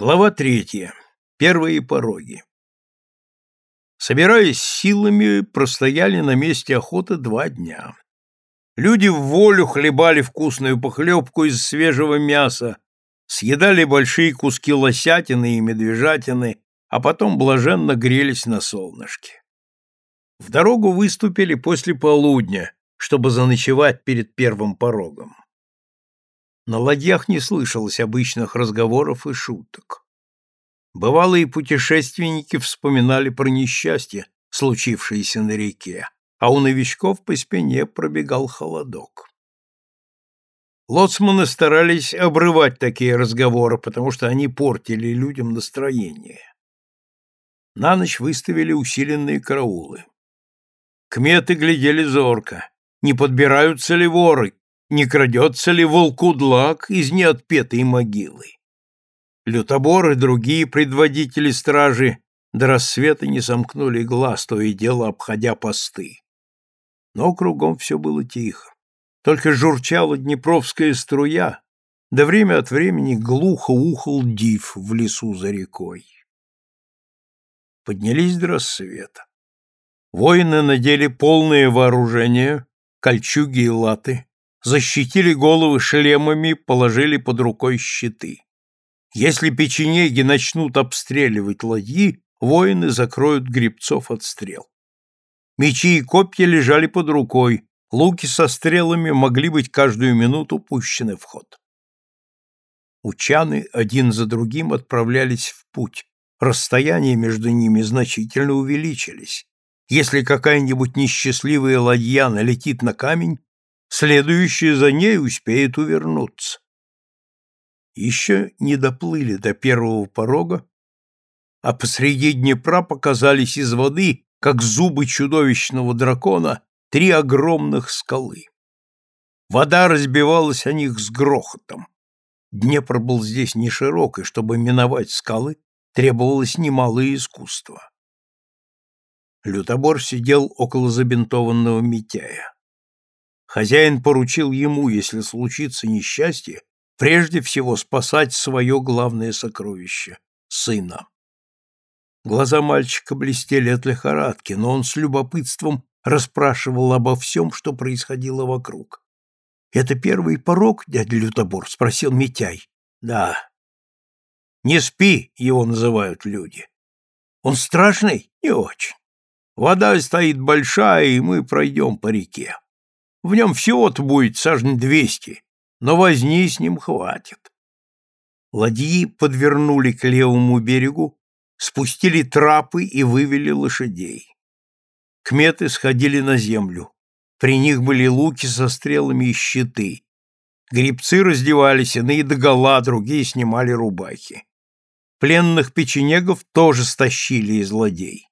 Глава третья. Первые пороги. Собираясь силами, простояли на месте охоты два дня. Люди в волю хлебали вкусную похлебку из свежего мяса, съедали большие куски лосятины и медвежатины, а потом блаженно грелись на солнышке. В дорогу выступили после полудня, чтобы заночевать перед первым порогом. На ладьях не слышалось обычных разговоров и шуток. Бывалые путешественники вспоминали про несчастье, случившееся на реке, а у новичков по спине пробегал холодок. Лоцманы старались обрывать такие разговоры, потому что они портили людям настроение. На ночь выставили усиленные караулы. Кметы глядели зорко, не подбираются ли воры, не крадется ли волкудлак из неотпетой могилы. Лютобор и другие предводители стражи до рассвета не сомкнули глаз, то и дело обходя посты. Но кругом все было тихо. Только журчала днепровская струя, да время от времени глухо ухал див в лесу за рекой. Поднялись до рассвета. Воины надели полное вооружение, кольчуги и латы, защитили головы шлемами, положили под рукой щиты. Если печенеги начнут обстреливать ладьи, воины закроют гребцов от стрел. Мечи и копья лежали под рукой, луки со стрелами могли быть каждую минуту пущены в ход. Учаны один за другим отправлялись в путь. Расстояния между ними значительно увеличились. Если какая-нибудь несчастливая ладья налетит на камень, следующая за ней успеет увернуться. Еще не доплыли до первого порога, а посреди Днепра показались из воды, как зубы чудовищного дракона, три огромных скалы. Вода разбивалась о них с грохотом. Днепр был здесь не широк, и чтобы миновать скалы, требовалось немалое искусство. Лютобор сидел около забинтованного Митяя. Хозяин поручил ему, если случится несчастье, прежде всего спасать свое главное сокровище — сына. Глаза мальчика блестели от лихорадки, но он с любопытством расспрашивал обо всем, что происходило вокруг. — Это первый порог, дядя Лютобор? — спросил Митяй. — Да. — Не спи, его называют люди. — Он страшный? — Не очень. Вода стоит большая, и мы пройдем по реке. В нем всего-то будет сажень двести, но возни с ним хватит. Ладьи подвернули к левому берегу, спустили трапы и вывели лошадей. Кметы сходили на землю. При них были луки со стрелами и щиты. Грибцы раздевались, иные догола, другие снимали рубахи. Пленных печенегов тоже стащили из ладей.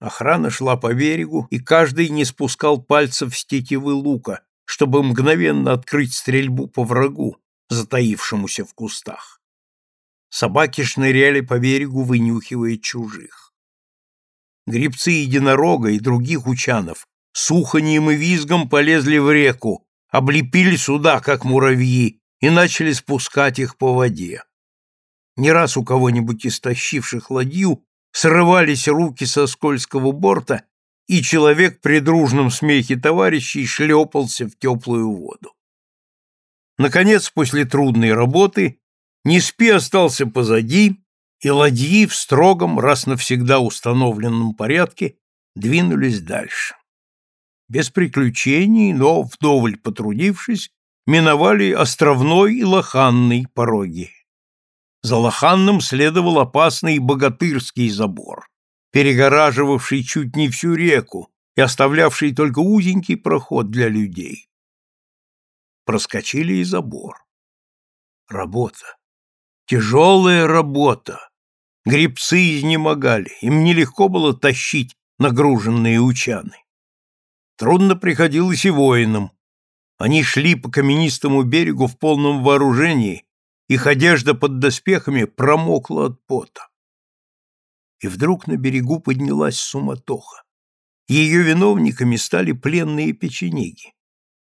Охрана шла по берегу, и каждый не спускал пальцев с тетивы лука, чтобы мгновенно открыть стрельбу по врагу, затаившемуся в кустах. Собаки шныряли по берегу, вынюхивая чужих. Грибцы единорога и других учанов с уханьем и визгом полезли в реку, облепили суда, как муравьи, и начали спускать их по воде. Не раз у кого-нибудь истощивших ладью срывались руки со скользкого борта, и человек при дружном смехе товарищей шлепался в теплую воду. Наконец, после трудной работы, Неспи остался позади, и ладьи в строгом, раз навсегда установленном порядке двинулись дальше. Без приключений, но вдоволь потрудившись, миновали островной и лоханный пороги. За Лоханным следовал опасный богатырский забор, перегораживавший чуть не всю реку и оставлявший только узенький проход для людей. Проскочили и забор. Работа. Тяжелая работа. Гребцы изнемогали, им нелегко было тащить нагруженные учаны. Трудно приходилось и воинам. Они шли по каменистому берегу в полном вооружении, их одежда под доспехами промокла от пота. И вдруг на берегу поднялась суматоха. Ее виновниками стали пленные печенеги.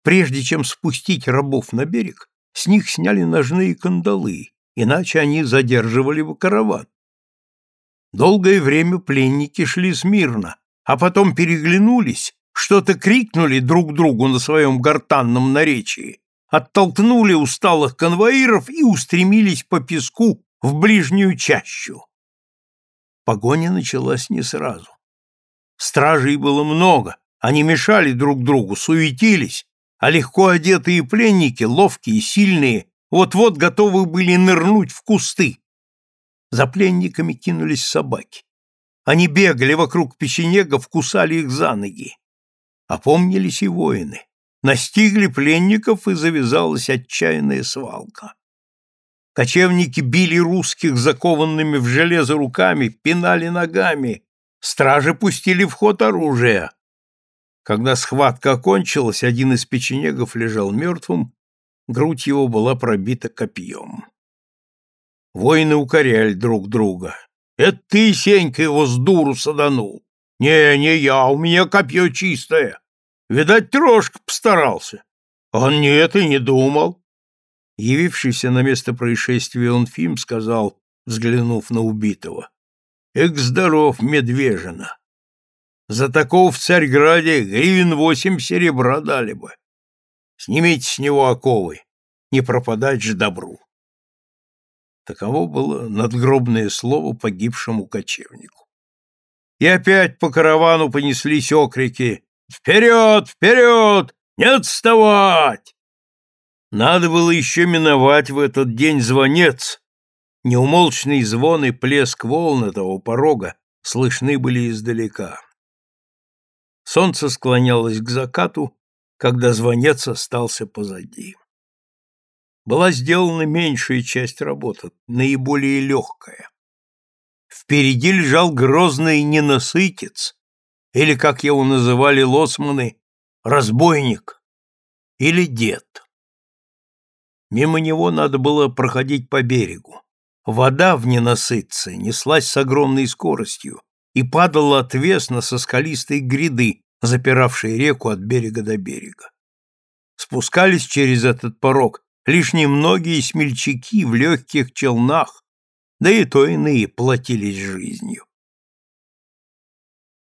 Прежде чем спустить рабов на берег, с них сняли ножные кандалы, иначе они задерживали бы караван. Долгое время пленники шли смирно, а потом переглянулись, что-то крикнули друг другу на своем гортанном наречии, оттолкнули усталых конвоиров и устремились по песку в ближнюю чащу. Погоня началась не сразу. Стражей было много, они мешали друг другу, суетились, а легко одетые пленники, ловкие, сильные, вот-вот готовы были нырнуть в кусты. За пленниками кинулись собаки. Они бегали вокруг печенегов, кусали их за ноги. Опомнились и воины. Настигли пленников, и завязалась отчаянная свалка. Кочевники били русских закованными в железо руками, пинали ногами. Стражи пустили в ход оружие. Когда схватка окончилась, один из печенегов лежал мертвым, грудь его была пробита копьем. Воины укоряли друг друга. «Это ты, Сенька, его с дуру саданул!» «Не, не я, у меня копье чистое!» «Видать, трошка постарался!» «Он нет и не думал!» Явившийся на место происшествия он Фим сказал, взглянув на убитого. «Эк, здоров, медвежина! За такого в Царьграде гривен восемь серебра дали бы. Снимите с него оковы, не пропадать же добру!» Таково было надгробное слово погибшему кочевнику. И опять по каравану понеслись окрики «Вперед! Вперед! Не отставать!» Надо было еще миновать в этот день звонец. Неумолчный звон и плеск волн этого порога слышны были издалека. Солнце склонялось к закату, когда звонец остался позади была сделана меньшая часть работы, наиболее легкая. Впереди лежал грозный ненасытец, или, как его называли лосманы, разбойник или дед. Мимо него надо было проходить по берегу. Вода в ненасытце неслась с огромной скоростью и падала отвесно со скалистой гряды, запиравшей реку от берега до берега. Спускались через этот порог лишь немногие смельчаки в легких челнах, да и то иные платились жизнью.